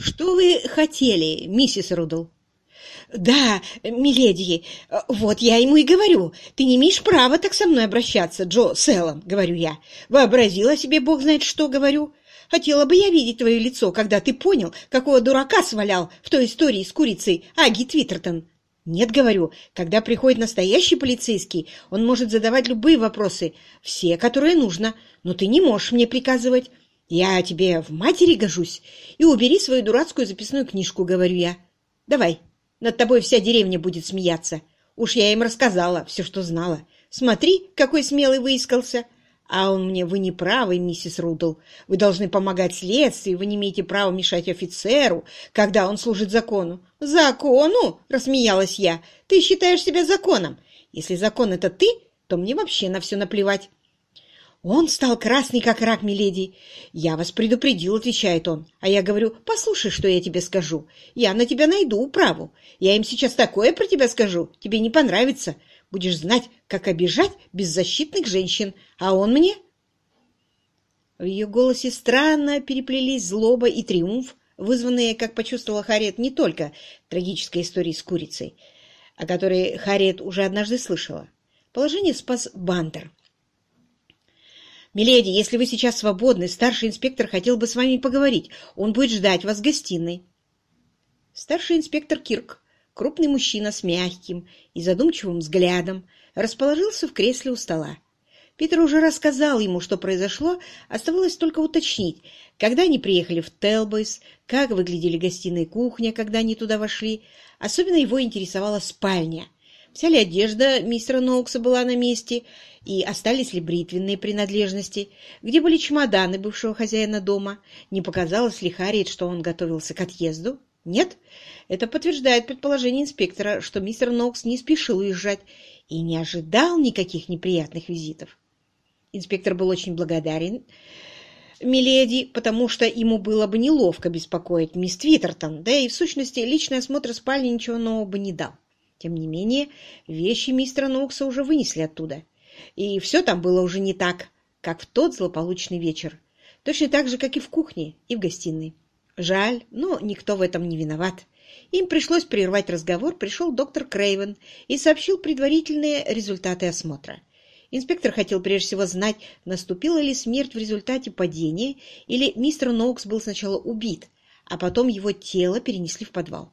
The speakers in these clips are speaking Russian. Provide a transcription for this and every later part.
«Что вы хотели, миссис Рудл?» «Да, миледи, вот я ему и говорю. Ты не имеешь права так со мной обращаться, Джо Селлом, — говорю я. Вообразила себе бог знает что, — говорю. Хотела бы я видеть твое лицо, когда ты понял, какого дурака свалял в той истории с курицей Аги Твиттертон. Нет, говорю, когда приходит настоящий полицейский, он может задавать любые вопросы, все, которые нужно, но ты не можешь мне приказывать. Я тебе в матери гожусь, и убери свою дурацкую записную книжку, говорю я. Давай, над тобой вся деревня будет смеяться. Уж я им рассказала все, что знала. Смотри, какой смелый выискался. А он мне, вы не правы, миссис Рудл. Вы должны помогать следствию, вы не имеете права мешать офицеру, когда он служит закону. Закону? Рассмеялась я. Ты считаешь себя законом. Если закон это ты, то мне вообще на все наплевать. Он стал красный, как рак, миледи. «Я вас предупредил», — отвечает он. А я говорю, «Послушай, что я тебе скажу. Я на тебя найду управу. Я им сейчас такое про тебя скажу. Тебе не понравится. Будешь знать, как обижать беззащитных женщин. А он мне...» В ее голосе странно переплелись злоба и триумф, вызванные, как почувствовала Харриет, не только трагической историей с курицей, о которой Харриет уже однажды слышала. Положение спас Бантер. «Миледи, если вы сейчас свободны, старший инспектор хотел бы с вами поговорить. Он будет ждать вас в гостиной». Старший инспектор Кирк, крупный мужчина с мягким и задумчивым взглядом, расположился в кресле у стола. Питер уже рассказал ему, что произошло, оставалось только уточнить, когда они приехали в Телбойс, как выглядели гостиная и кухня, когда они туда вошли. Особенно его интересовала спальня — Вся ли одежда мистера Ноукса была на месте, и остались ли бритвенные принадлежности, где были чемоданы бывшего хозяина дома, не показалось ли Харриет, что он готовился к отъезду? Нет, это подтверждает предположение инспектора, что мистер Нокс не спешил уезжать и не ожидал никаких неприятных визитов. Инспектор был очень благодарен Миледи, потому что ему было бы неловко беспокоить мисс Твиттертон, да и в сущности личный осмотр спальни ничего нового бы не дал. Тем не менее, вещи мистера Нокса уже вынесли оттуда. И все там было уже не так, как в тот злополучный вечер. Точно так же, как и в кухне, и в гостиной. Жаль, но никто в этом не виноват. Им пришлось прервать разговор, пришел доктор Крейвен и сообщил предварительные результаты осмотра. Инспектор хотел прежде всего знать, наступила ли смерть в результате падения, или мистер Ноукс был сначала убит, а потом его тело перенесли в подвал.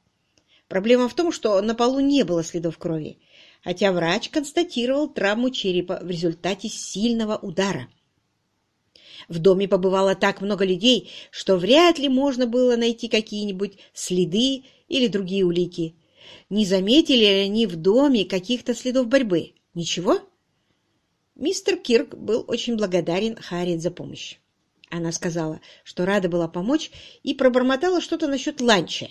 Проблема в том, что на полу не было следов крови, хотя врач констатировал травму черепа в результате сильного удара. В доме побывало так много людей, что вряд ли можно было найти какие-нибудь следы или другие улики. Не заметили ли они в доме каких-то следов борьбы? Ничего? Мистер Кирк был очень благодарен Харриет за помощь. Она сказала, что рада была помочь, и пробормотала что-то насчет ланча,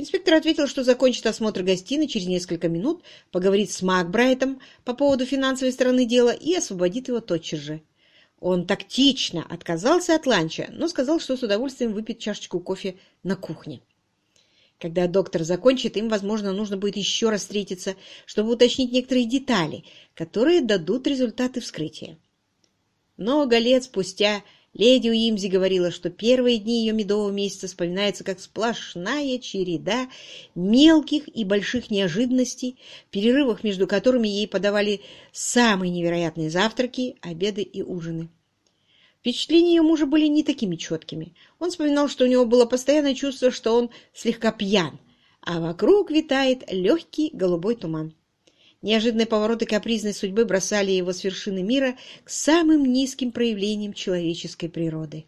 Инспектор ответил, что закончит осмотр гостиной через несколько минут, поговорит с Макбрайтом по поводу финансовой стороны дела и освободит его тотчас же. Он тактично отказался от ланча, но сказал, что с удовольствием выпьет чашечку кофе на кухне. Когда доктор закончит, им, возможно, нужно будет еще раз встретиться, чтобы уточнить некоторые детали, которые дадут результаты вскрытия. Много лет спустя Леди Уимзи говорила, что первые дни ее медового месяца вспоминаются как сплошная череда мелких и больших неожиданностей, перерывах между которыми ей подавали самые невероятные завтраки, обеды и ужины. Впечатления ее мужа были не такими четкими. Он вспоминал, что у него было постоянное чувство, что он слегка пьян, а вокруг витает легкий голубой туман. Неожиданные повороты капризной судьбы бросали его с вершины мира к самым низким проявлениям человеческой природы.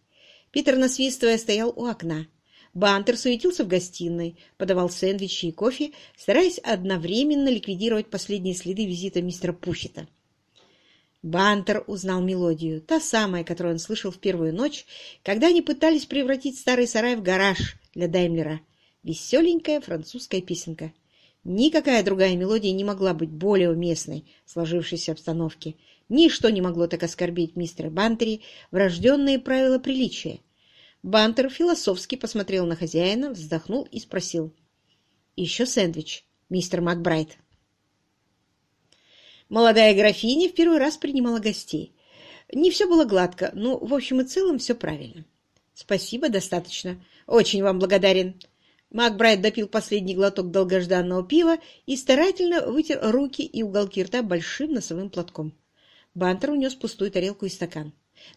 Питер, насвистывая, стоял у окна. Бантер суетился в гостиной, подавал сэндвичи и кофе, стараясь одновременно ликвидировать последние следы визита мистера Пущета. Бантер узнал мелодию, та самая, которую он слышал в первую ночь, когда они пытались превратить старый сарай в гараж для Даймлера. Веселенькая французская песенка. Никакая другая мелодия не могла быть более уместной в сложившейся обстановке. Ничто не могло так оскорбить мистера Бантери врожденные правила приличия. Бантер философски посмотрел на хозяина, вздохнул и спросил. «Еще сэндвич, мистер Макбрайт». Молодая графиня в первый раз принимала гостей. Не все было гладко, но в общем и целом все правильно. Спасибо, достаточно. Очень вам благодарен. Макбрайт допил последний глоток долгожданного пива и старательно вытер руки и уголки рта большим носовым платком. Бантер унес пустую тарелку и стакан.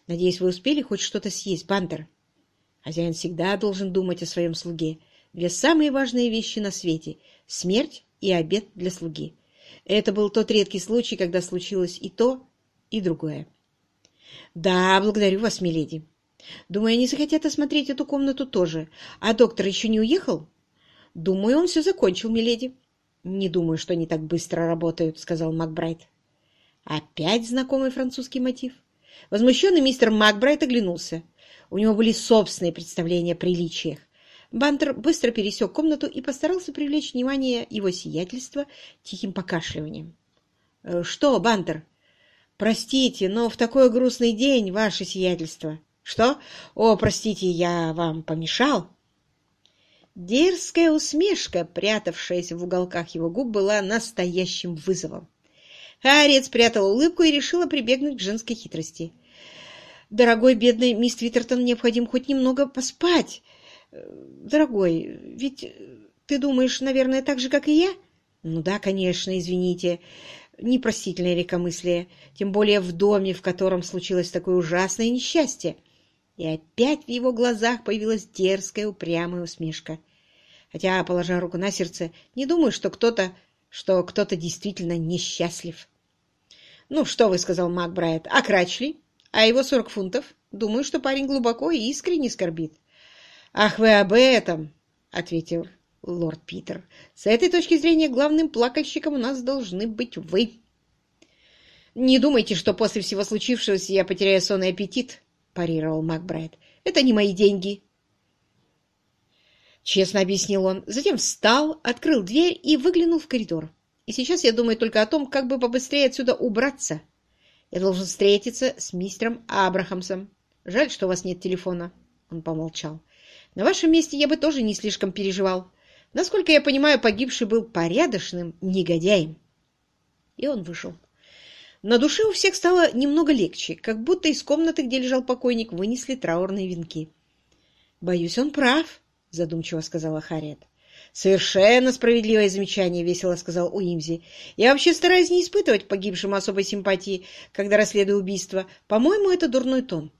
«Надеюсь, вы успели хоть что-то съесть, Бантер?» Хозяин всегда должен думать о своем слуге. Две самые важные вещи на свете — смерть и обед для слуги. Это был тот редкий случай, когда случилось и то, и другое. «Да, благодарю вас, миледи. Думаю, они захотят осмотреть эту комнату тоже. А доктор еще не уехал? Думаю, он все закончил, миледи. Не думаю, что они так быстро работают, сказал Макбрайт. Опять знакомый французский мотив. Возмущенный мистер Макбрайт оглянулся. У него были собственные представления о приличиях. Бантер быстро пересек комнату и постарался привлечь внимание его сиятельства тихим покашливанием. «Э, «Что, Бантер?» «Простите, но в такой грустный день, ваше сиятельство!» «Что? О, простите, я вам помешал?» Дерзкая усмешка, прятавшаяся в уголках его губ, была настоящим вызовом. Харриет спрятала улыбку и решила прибегнуть к женской хитрости. «Дорогой бедный мисс Твиттертон, необходимо хоть немного поспать. Дорогой, ведь ты думаешь, наверное, так же, как и я?» «Ну да, конечно, извините непростительное легкомыслие, тем более в доме, в котором случилось такое ужасное несчастье. И опять в его глазах появилась дерзкая, упрямая усмешка. Хотя, положа руку на сердце, не думаю, что кто-то что кто-то действительно несчастлив. «Ну, что вы», — сказал Макбрайт, — «а Крачли? А его сорок фунтов? Думаю, что парень глубоко и искренне скорбит». «Ах, вы об этом!» — ответил лорд Питер. «С этой точки зрения главным плакальщиком у нас должны быть вы». «Не думайте, что после всего случившегося я потеряю сонный аппетит», — парировал Макбрайт. «Это не мои деньги». Честно объяснил он. Затем встал, открыл дверь и выглянул в коридор. «И сейчас я думаю только о том, как бы побыстрее отсюда убраться. Я должен встретиться с мистером Абрахамсом. Жаль, что у вас нет телефона». Он помолчал. «На вашем месте я бы тоже не слишком переживал. Насколько я понимаю, погибший был порядочным негодяем». И он вышел. На душе у всех стало немного легче, как будто из комнаты, где лежал покойник, вынесли траурные венки. «Боюсь, он прав», — задумчиво сказала Харриет. «Совершенно справедливое замечание», — весело сказал Уимзи. «Я вообще стараюсь не испытывать погибшим особой симпатии, когда расследую убийство. По-моему, это дурной тон».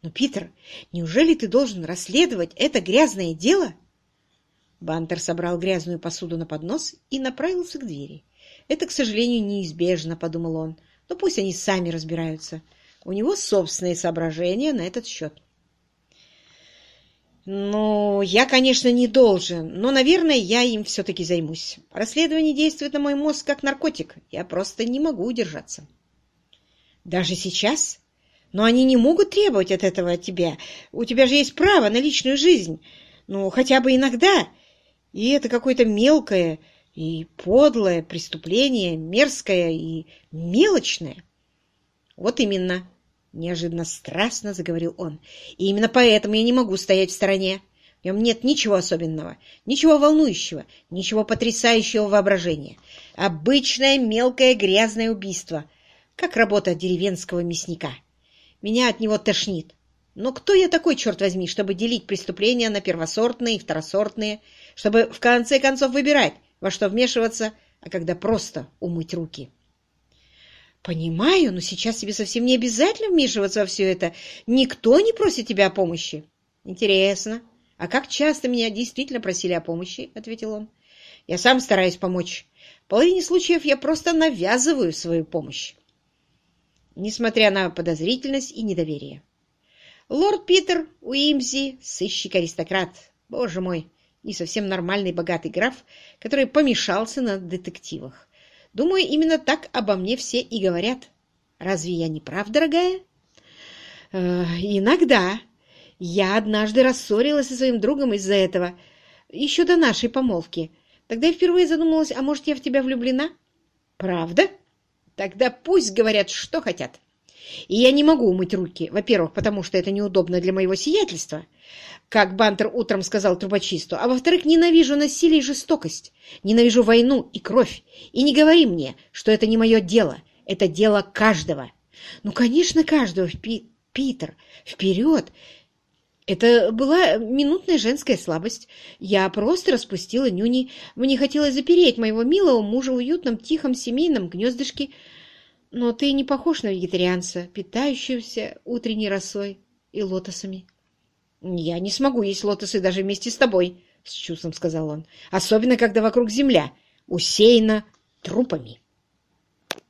«Но, Питер, неужели ты должен расследовать это грязное дело?» Бантер собрал грязную посуду на поднос и направился к двери. «Это, к сожалению, неизбежно», — подумал он но пусть они сами разбираются. У него собственные соображения на этот счет. «Ну, я, конечно, не должен, но, наверное, я им все-таки займусь. Расследование действует на мой мозг как наркотик. Я просто не могу удержаться». «Даже сейчас? Но они не могут требовать от этого тебя. У тебя же есть право на личную жизнь. Ну, хотя бы иногда. И это какое-то мелкое, и подлое преступление, мерзкое и мелочное. Вот именно, неожиданно страстно заговорил он. И именно поэтому я не могу стоять в стороне. В нем нет ничего особенного, ничего волнующего, ничего потрясающего воображения. Обычное мелкое грязное убийство, как работа деревенского мясника. Меня от него тошнит. Но кто я такой, черт возьми, чтобы делить преступления на первосортные и второсортные, чтобы в конце концов выбирать, во что вмешиваться, а когда просто умыть руки. Понимаю, но сейчас тебе совсем не обязательно вмешиваться во все это. Никто не просит тебя о помощи. Интересно. А как часто меня действительно просили о помощи? Ответил он. Я сам стараюсь помочь. В половине случаев я просто навязываю свою помощь. Несмотря на подозрительность и недоверие. Лорд Питер Уимзи, сыщик-аристократ. Боже мой, не совсем нормальный богатый граф, который помешался на детективах. Думаю, именно так обо мне все и говорят. Разве я не прав, дорогая? Э, иногда. Я однажды рассорилась со своим другом из-за этого, еще до нашей помолвки. Тогда я впервые задумалась, а может, я в тебя влюблена? Правда? Тогда пусть говорят, что хотят. И я не могу умыть руки, во-первых, потому что это неудобно для моего сиятельства, как Бантер утром сказал трубочисту, а во-вторых, ненавижу насилие и жестокость, ненавижу войну и кровь. И не говори мне, что это не мое дело, это дело каждого. Ну, конечно, каждого, Пи Питер, вперед! Это была минутная женская слабость. Я просто распустила нюни. Мне хотелось запереть моего милого мужа в уютном, тихом семейном гнездышке. Но ты не похож на вегетарианца, питающегося утренней росой и лотосами. «Я не смогу есть лотосы даже вместе с тобой», — с чувством сказал он. «Особенно, когда вокруг земля усеяна трупами».